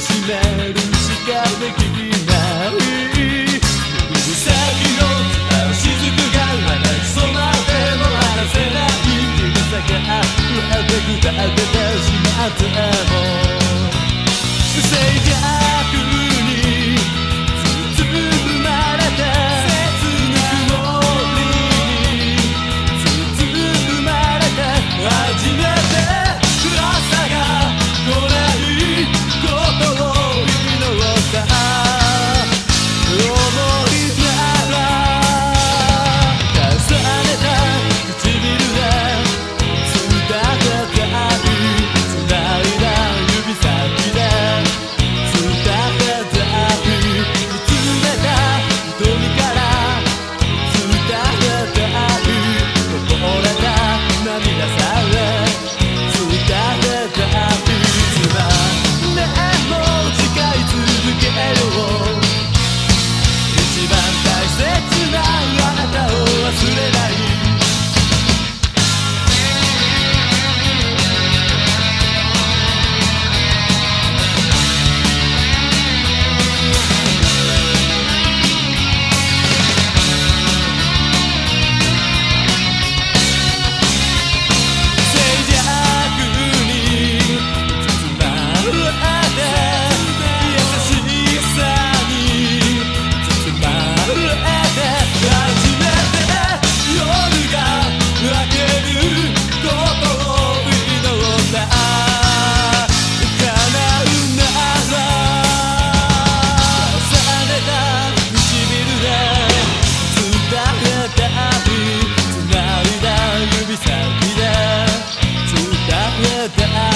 しめるしかできない。指先の雫がそまでも離せない指先があふれて砕けてしまっても the